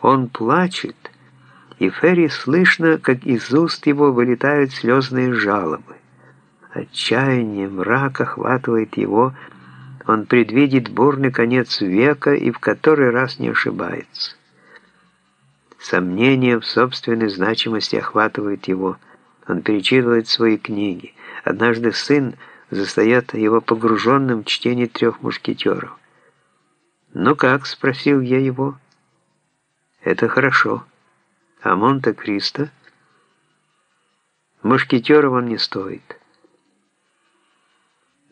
Он плачет, и Ферри слышно, как из уст его вылетают слезные жалобы. Отчаяние, мрак охватывает его, он предвидит бурный конец века и в который раз не ошибается. Сомнение в собственной значимости охватывает его. Он перечитывает свои книги. Однажды сын застает его погруженным в чтение трех мушкетеров. «Ну как?» — спросил я его. «Это хорошо. А Монте-Кристо?» «Мушкетеров он не стоит».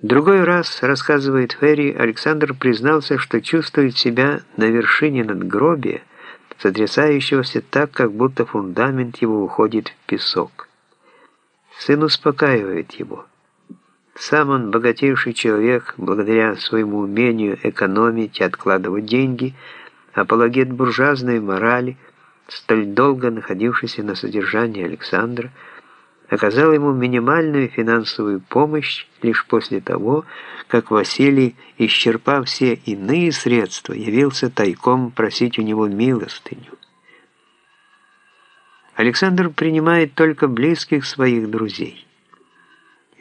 Другой раз, рассказывает Ферри, Александр признался, что чувствует себя на вершине надгробия, сотрясающегося так, как будто фундамент его уходит в песок. Сын успокаивает его. Сам он богатейший человек, благодаря своему умению экономить и откладывать деньги, апологет буржуазной морали, столь долго находившийся на содержании Александра, оказал ему минимальную финансовую помощь лишь после того, как Василий, исчерпав все иные средства, явился тайком просить у него милостыню. Александр принимает только близких своих друзей.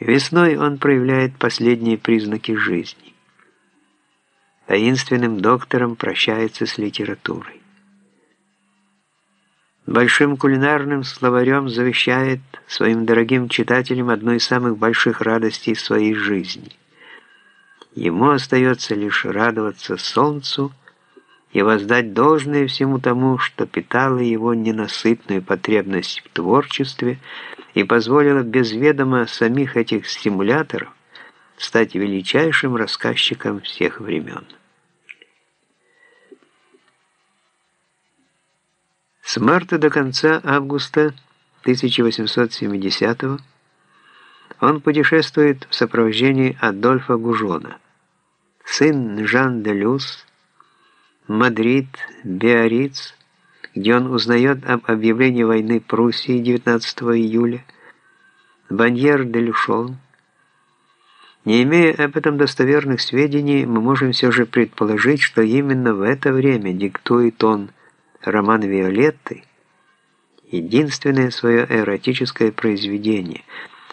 Весной он проявляет последние признаки жизни. Таинственным доктором прощается с литературой. Большим кулинарным словарем завещает своим дорогим читателям одну из самых больших радостей своей жизни. Ему остается лишь радоваться солнцу и воздать должное всему тому, что питало его ненасытную потребность в творчестве и позволило без ведома самих этих стимуляторов стать величайшим рассказчиком всех времен. С марта до конца августа 1870 он путешествует в сопровождении Адольфа Гужона. Сын Жан де Люс, Мадрид, Биарриц, где он узнает об объявлении войны Пруссии 19 июля, Баньер де Люшон. Не имея об этом достоверных сведений, мы можем все же предположить, что именно в это время диктует он роман Виолетты, единственное свое эротическое произведение,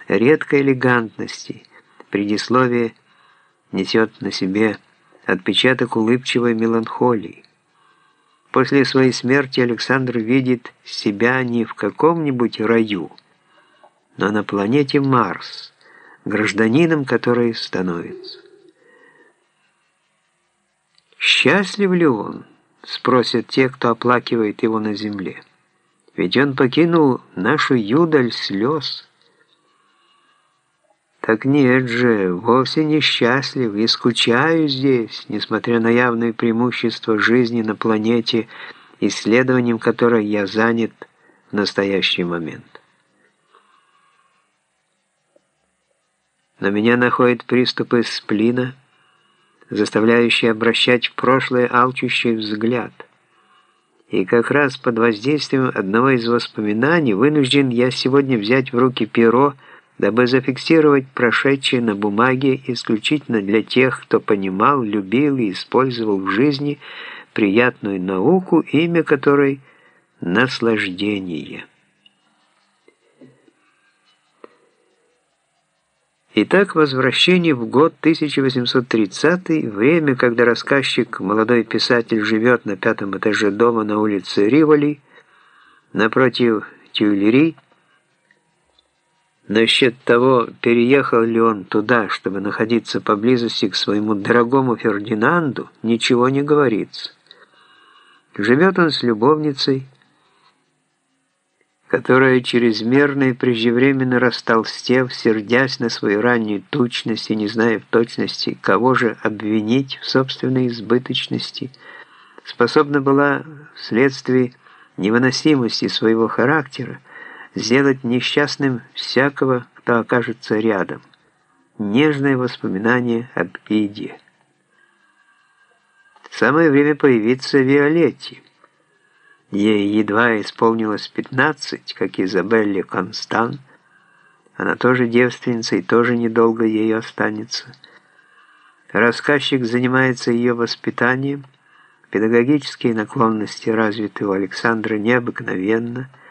редкой элегантности, предисловие несет на себе отпечаток улыбчивой меланхолии. После своей смерти Александр видит себя не в каком-нибудь раю, но на планете Марс, гражданином которой становится. Счастлив ли он? спросят те, кто оплакивает его на земле. Ведь он покинул нашу юдаль слез. Так нет же, вовсе несчастлив и скучаю здесь, несмотря на явное преимущество жизни на планете, исследованием которой я занят в настоящий момент. Но меня находят приступы сплина, заставляющий обращать в прошлое алчущий взгляд. И как раз под воздействием одного из воспоминаний вынужден я сегодня взять в руки перо, дабы зафиксировать прошедшее на бумаге исключительно для тех, кто понимал, любил и использовал в жизни приятную науку, имя которой – наслаждение. Итак, возвращение в год 1830 время, когда рассказчик, молодой писатель, живет на пятом этаже дома на улице Риволи, напротив Тюильри, Насчет того, переехал ли он туда, чтобы находиться поблизости к своему дорогому Фердинанду, ничего не говорится. Живет он с любовницей, которая чрезмерно и преждевременно растолстев, сердясь на свою раннюю тучность и не зная в точности, кого же обвинить в собственной избыточности, способна была вследствие невыносимости своего характера сделать несчастным всякого, кто окажется рядом. Нежное воспоминание об Иде. Самое время появиться Виолетте. Ей едва исполнилось 15, как Изабелле Констан. Она тоже девственница и тоже недолго ей останется. Рассказчик занимается ее воспитанием, Педагогические наклонности развиты у Александра необыкновенно –